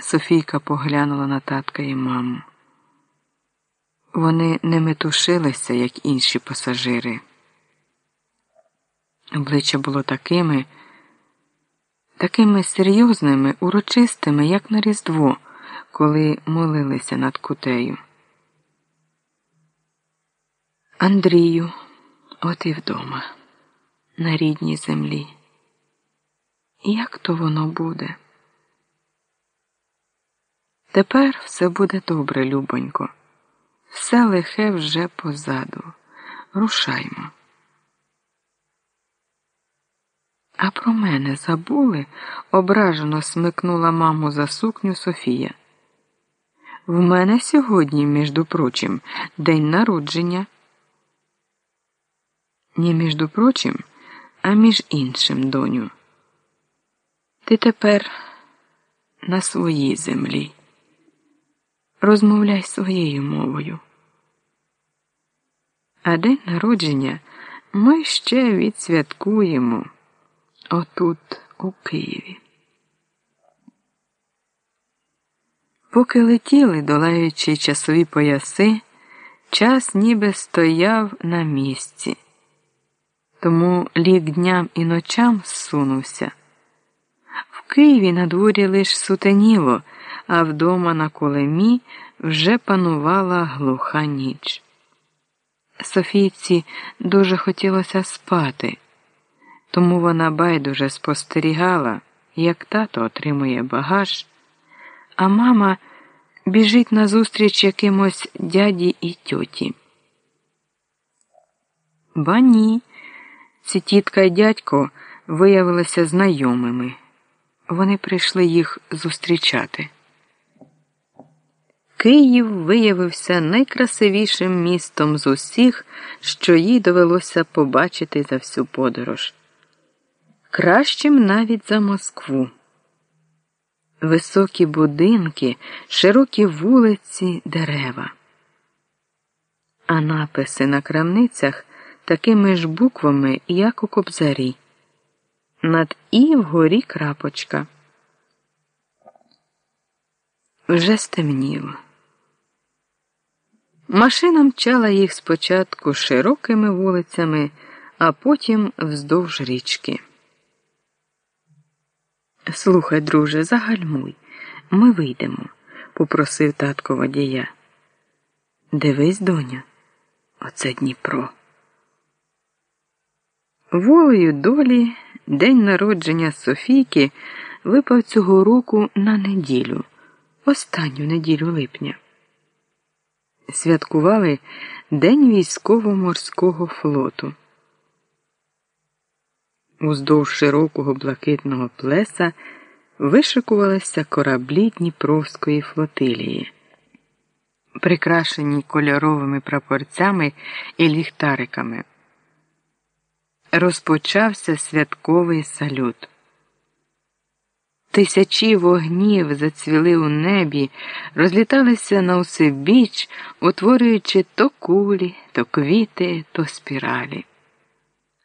Софійка поглянула на татка і маму. Вони не метушилися, як інші пасажири. Обличчя було такими, такими серйозними, урочистими, як на Різдво, коли молилися над кутею. Андрію, от і вдома, на рідній землі. Як то воно буде? Тепер все буде добре, любонько. Все лихе вже позаду. Рушаймо. А про мене забули? ображено смикнула маму за сукню Софія. В мене сьогодні, між прочим, день народження. Не між прочим, а між іншим, доню. Ти тепер на своїй землі. Розмовляй своєю мовою. А день народження ми ще відсвяткуємо отут, у Києві. Поки летіли, долаючи часові пояси, час ніби стояв на місці, тому лік дням і ночам зсунувся. В Києві на дворі лиш сутеніло, а вдома на колемі вже панувала глуха ніч. Софійці дуже хотілося спати, тому вона байдуже спостерігала, як тато отримує багаж, а мама біжить назустріч якимось дяді і тьоті. Ба ні, ці тітка й дядько виявилися знайомими. Вони прийшли їх зустрічати. Київ виявився найкрасивішим містом з усіх, що їй довелося побачити за всю подорож. Кращим навіть за Москву. Високі будинки, широкі вулиці, дерева. А написи на крамницях такими ж буквами, як у кобзарі. Над і вгорі крапочка. Вже стемніло. Машина мчала їх спочатку широкими вулицями, а потім вздовж річки. Слухай, друже, загальмуй, ми вийдемо, попросив татко водія. Дивись, доня, оце Дніпро. Волею долі день народження Софійки випав цього року на неділю, останню неділю липня святкували День військово-морського флоту. Уздовж широкого блакитного плеса вишикувалися кораблі Дніпровської флотилії, прикрашені кольоровими прапорцями і ліхтариками. Розпочався святковий салют. Тисячі вогнів зацвіли у небі, розліталися на усе біч, утворюючи то кулі, то квіти, то спіралі.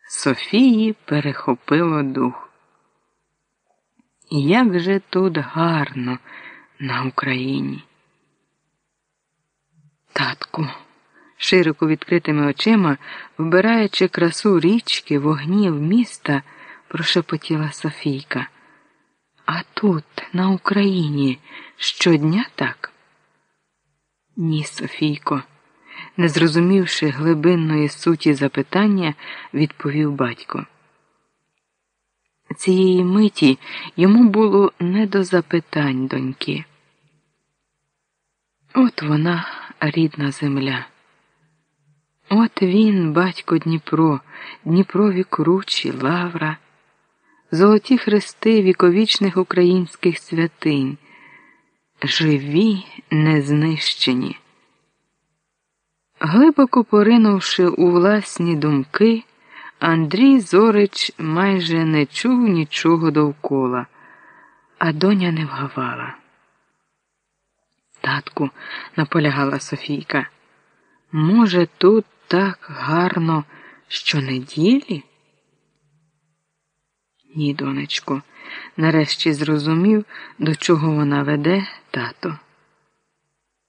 Софії перехопило дух. Як же тут гарно на Україні. Татку, широко відкритими очима, вбираючи красу річки, вогнів міста, прошепотіла Софійка. А тут, на Україні, щодня так? Ні, Софійко, не зрозумівши глибинної суті запитання, відповів батько. Цієї миті йому було не до запитань доньки. От вона рідна земля. От він, батько Дніпро, Дніпрові кручі, лавра золоті хрести віковічних українських святинь, живі, незнищені. Глибоко поринувши у власні думки, Андрій Зорич майже не чув нічого довкола, а доня не вгавала. Татку, наполягала Софійка, може, тут так гарно щонеділі? Ні, донечко, нарешті зрозумів, до чого вона веде тато.